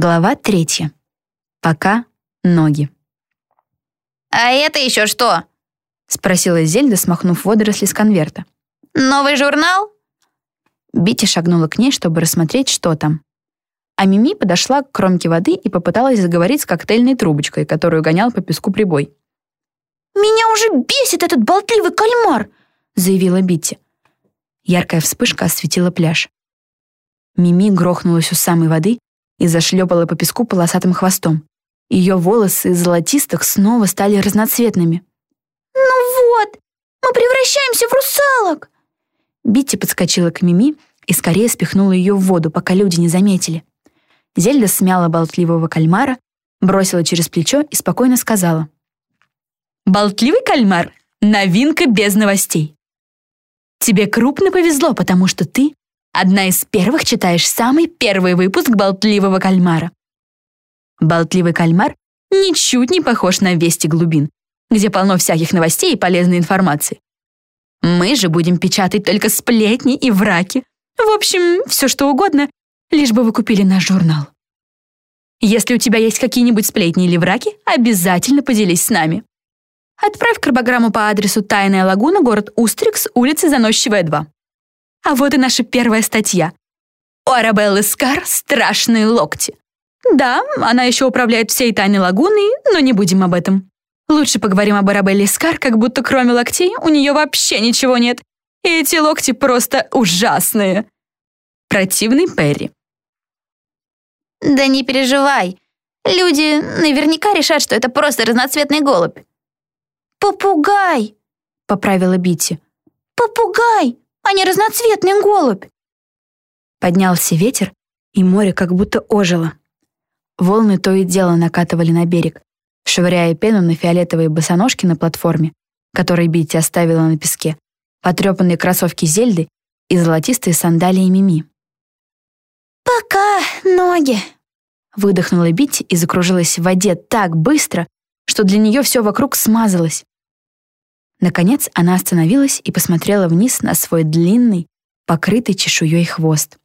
Глава третья. Пока ноги. «А это еще что?» — спросила Зельда, смахнув водоросли с конверта. «Новый журнал?» Бити шагнула к ней, чтобы рассмотреть, что там. А Мими подошла к кромке воды и попыталась заговорить с коктейльной трубочкой, которую гонял по песку прибой. «Меня уже бесит этот болтливый кальмар!» — заявила Битти. Яркая вспышка осветила пляж. Мими грохнулась у самой воды и зашлепала по песку полосатым хвостом. Ее волосы из золотистых снова стали разноцветными. «Ну вот, мы превращаемся в русалок!» Битти подскочила к Мими и скорее спихнула ее в воду, пока люди не заметили. Зельда смяла болтливого кальмара, бросила через плечо и спокойно сказала. «Болтливый кальмар — новинка без новостей. Тебе крупно повезло, потому что ты одна из первых читаешь самый первый выпуск «Болтливого кальмара». «Болтливый кальмар» ничуть не похож на «Вести глубин», где полно всяких новостей и полезной информации. Мы же будем печатать только сплетни и враки. В общем, все что угодно, лишь бы вы купили наш журнал. Если у тебя есть какие-нибудь сплетни или враки, обязательно поделись с нами. Отправь карбограмму по адресу Тайная лагуна, город Устрикс, улица Заносчивая, 2. А вот и наша первая статья. У Арабеллы Скар страшные локти. Да, она еще управляет всей Тайной лагуной, но не будем об этом. Лучше поговорим об Арабелле Скар, как будто кроме локтей у нее вообще ничего нет. И эти локти просто ужасные. Противный Перри. «Да не переживай. Люди наверняка решат, что это просто разноцветный голубь». «Попугай!» — поправила Бити. «Попугай, а не разноцветный голубь!» Поднялся ветер, и море как будто ожило. Волны то и дело накатывали на берег, швыряя пену на фиолетовые босоножки на платформе, которые Бити оставила на песке, потрепанные кроссовки Зельды и золотистые сандалии Мими. «Пока, ноги!» Выдохнула Битти и закружилась в воде так быстро, что для нее все вокруг смазалось. Наконец она остановилась и посмотрела вниз на свой длинный, покрытый чешуей хвост.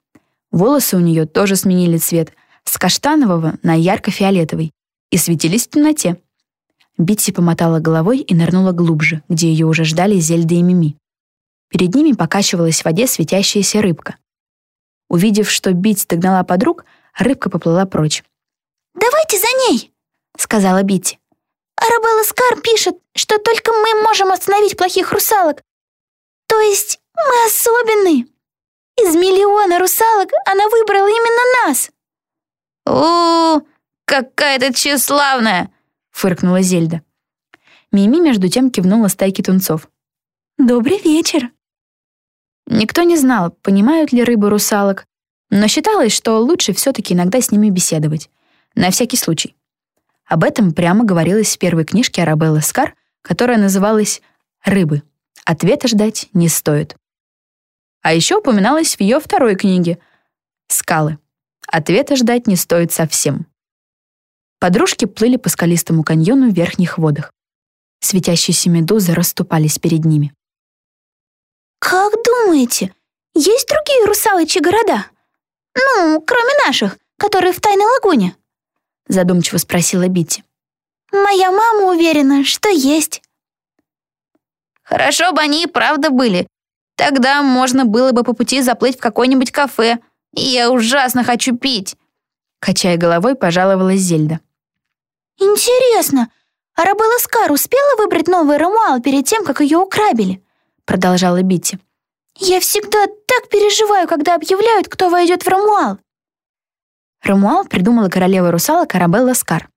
Волосы у нее тоже сменили цвет с каштанового на ярко-фиолетовый и светились в темноте. Битси помотала головой и нырнула глубже, где ее уже ждали Зельда и Мими. Перед ними покачивалась в воде светящаяся рыбка. Увидев, что Битти догнала подруг, рыбка поплыла прочь. «Давайте за ней!» — сказала Битти. «Арабелла Скар пишет, что только мы можем остановить плохих русалок. То есть мы особенные. Из миллиона русалок она выбрала именно нас». «О, какая ты тщеславная!» — фыркнула Зельда. Мими между тем кивнула стайки тунцов. «Добрый вечер!» Никто не знал, понимают ли рыбы русалок, но считалось, что лучше все-таки иногда с ними беседовать. На всякий случай. Об этом прямо говорилось в первой книжке Арабеллы Скар, которая называлась «Рыбы. Ответа ждать не стоит». А еще упоминалось в ее второй книге «Скалы. Ответа ждать не стоит совсем». Подружки плыли по скалистому каньону в верхних водах. Светящиеся медузы расступались перед ними. «Как думаете, есть другие русалочьи города? Ну, кроме наших, которые в Тайной лагуне?» Задумчиво спросила Бити. «Моя мама уверена, что есть». «Хорошо бы они и правда были. Тогда можно было бы по пути заплыть в какое-нибудь кафе. Я ужасно хочу пить». Качая головой, пожаловалась Зельда. «Интересно, Арабелла Скар успела выбрать новый ромуал перед тем, как ее украбили?» Продолжала Бити. «Я всегда так переживаю, когда объявляют, кто войдет в ромуал». Ромуал придумала королева русалок Арабелла Скар.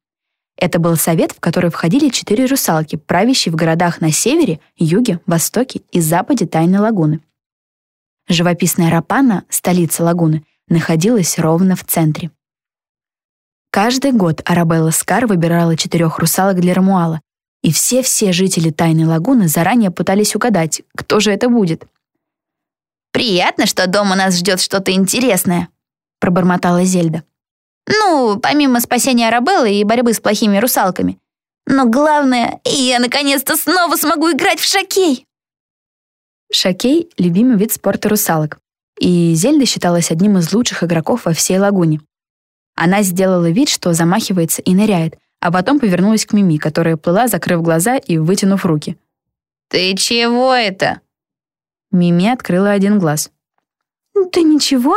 Это был совет, в который входили четыре русалки, правящие в городах на севере, юге, востоке и западе Тайной лагуны. Живописная Рапана, столица лагуны, находилась ровно в центре. Каждый год Арабелла Скар выбирала четырех русалок для Рамуала, и все-все жители Тайной лагуны заранее пытались угадать, кто же это будет. «Приятно, что дома нас ждет что-то интересное», — пробормотала Зельда. «Ну, помимо спасения Арабеллы и борьбы с плохими русалками. Но главное, я наконец-то снова смогу играть в шокей!» Шокей — любимый вид спорта русалок, и Зельда считалась одним из лучших игроков во всей лагуне. Она сделала вид, что замахивается и ныряет, а потом повернулась к Мими, которая плыла, закрыв глаза и вытянув руки. «Ты чего это?» Мими открыла один глаз. «Да ничего,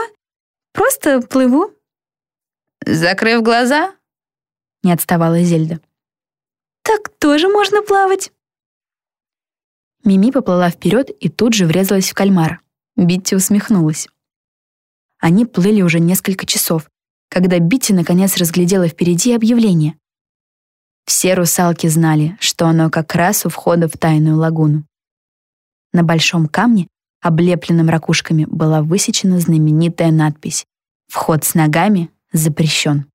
просто плыву». «Закрыв глаза?» Не отставала Зельда. «Так тоже можно плавать». Мими поплыла вперед и тут же врезалась в кальмара. Битти усмехнулась. Они плыли уже несколько часов, когда Битти наконец разглядела впереди объявление. Все русалки знали, что оно как раз у входа в тайную лагуну. На большом камне, облепленном ракушками, была высечена знаменитая надпись «Вход с ногами запрещен».